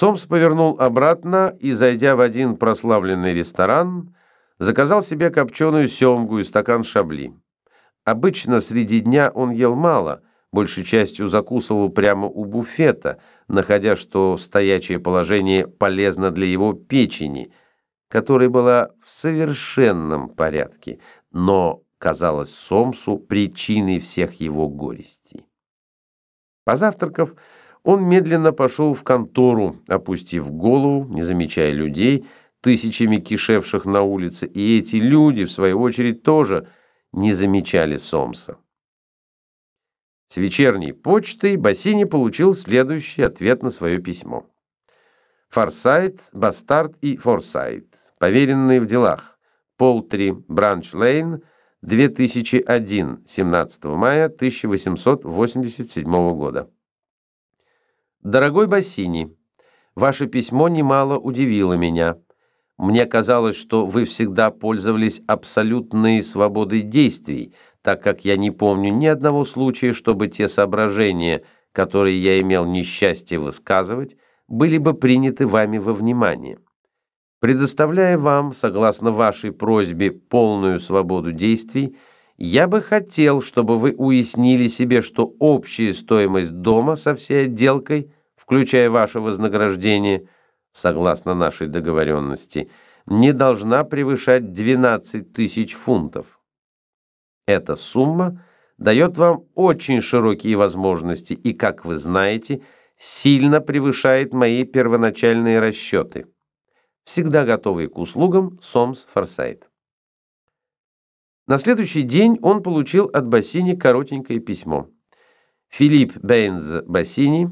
Сомс повернул обратно и, зайдя в один прославленный ресторан, заказал себе копченую семгу и стакан шабли. Обычно среди дня он ел мало, большей частью закусывал прямо у буфета, находя, что стоячее положение полезно для его печени, которая была в совершенном порядке, но казалась Сомсу причиной всех его горестей. Позавтракав, он медленно пошел в контору, опустив голову, не замечая людей, тысячами кишевших на улице, и эти люди, в свою очередь, тоже не замечали Сомса. С вечерней почтой Бассини получил следующий ответ на свое письмо. Форсайт, Бастард и Форсайт, поверенные в делах. Полтри, Бранч Лейн, 2001, 17 мая 1887 года. Дорогой Бассини, ваше письмо немало удивило меня. Мне казалось, что вы всегда пользовались абсолютной свободой действий, так как я не помню ни одного случая, чтобы те соображения, которые я имел несчастье высказывать, были бы приняты вами во внимание. Предоставляя вам, согласно вашей просьбе, полную свободу действий, я бы хотел, чтобы вы уяснили себе, что общая стоимость дома со всей отделкой, включая ваше вознаграждение, согласно нашей договоренности, не должна превышать 12 тысяч фунтов. Эта сумма дает вам очень широкие возможности и, как вы знаете, сильно превышает мои первоначальные расчеты. Всегда готовый к услугам Сомс Форсайт. На следующий день он получил от Бассини коротенькое письмо. Филипп Бейнз Бассини,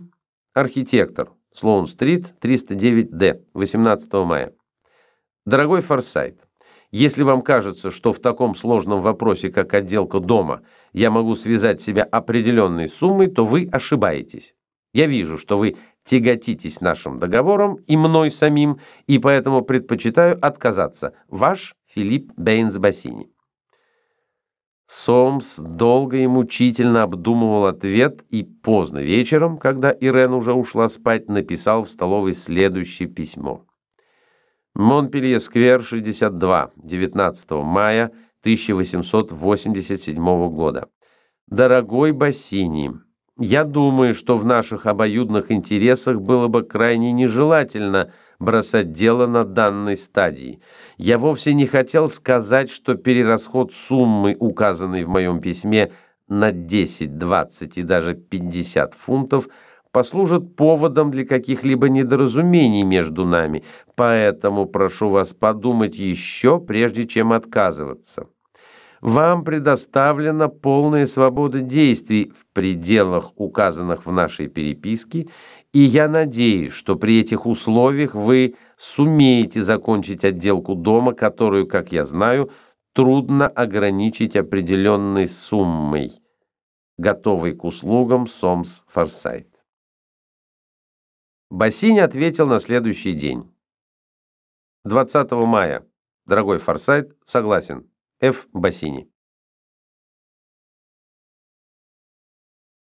архитектор, Слоун-стрит, 309-Д, 18 мая. Дорогой Форсайт, если вам кажется, что в таком сложном вопросе, как отделка дома, я могу связать себя определенной суммой, то вы ошибаетесь. Я вижу, что вы тяготитесь нашим договором и мной самим, и поэтому предпочитаю отказаться. Ваш Филипп Бейнс Бассини. Сомс долго и мучительно обдумывал ответ и поздно вечером, когда Ирен уже ушла спать, написал в столовой следующее письмо. Монпелье-сквер, 62, 19 мая 1887 года. Дорогой Бассини, я думаю, что в наших обоюдных интересах было бы крайне нежелательно – бросать дело на данной стадии. Я вовсе не хотел сказать, что перерасход суммы, указанной в моем письме, на 10, 20 и даже 50 фунтов послужит поводом для каких-либо недоразумений между нами, поэтому прошу вас подумать еще, прежде чем отказываться. Вам предоставлена полная свобода действий в пределах, указанных в нашей переписке, и я надеюсь, что при этих условиях вы сумеете закончить отделку дома, которую, как я знаю, трудно ограничить определенной суммой. Готовый к услугам Сомс Форсайт. Бассини ответил на следующий день. 20 мая. Дорогой Форсайт, согласен. Ф. Бассини.